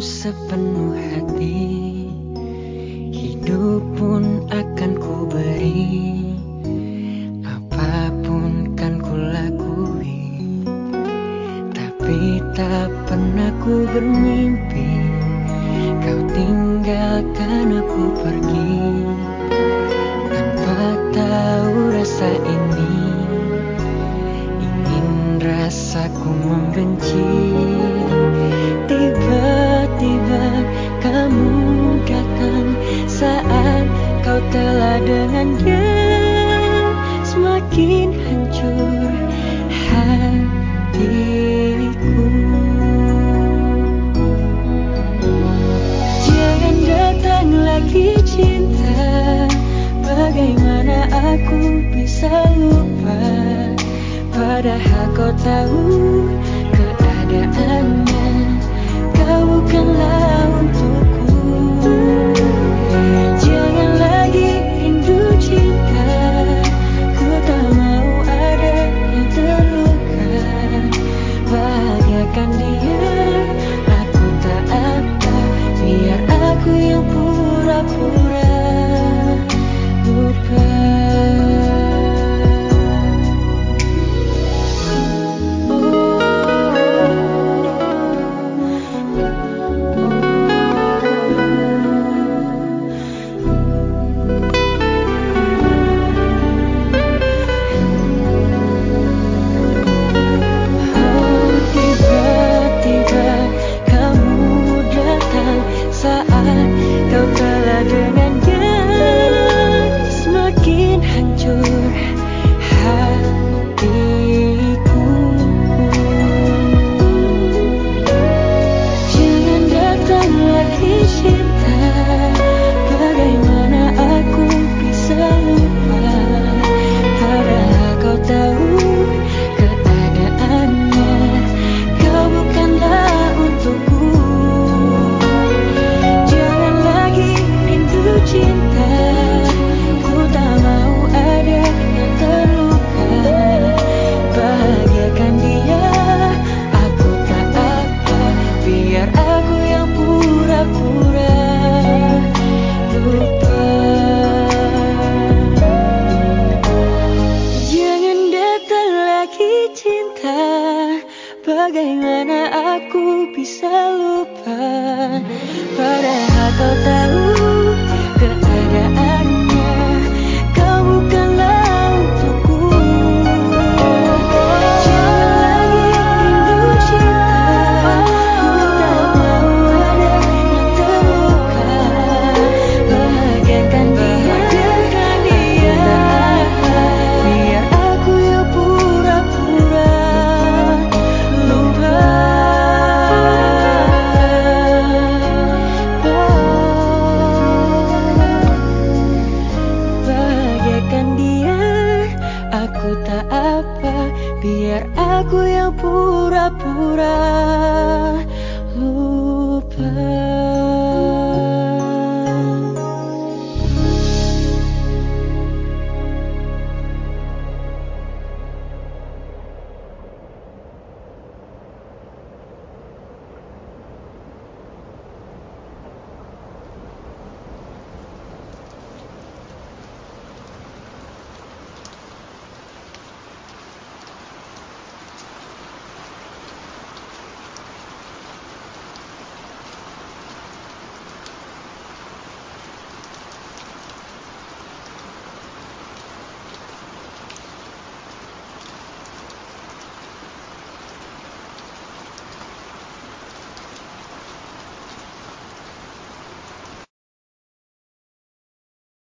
sepenuh hati Hidup pun akan ku beri Apa pun kan ku lakui Tapi tak pernah ku bermimpi. Kau tinggalkan aku pergi Tanpa tahu rasa ini. Ingin rasaku membenci Padahal kau tahu keadaannya. Kau bukanlah untukku. Jangan lagi rindu cinta. Ku tak mau ada yang terluka. Bahagiakan diri gây huyền pura, pura lupa.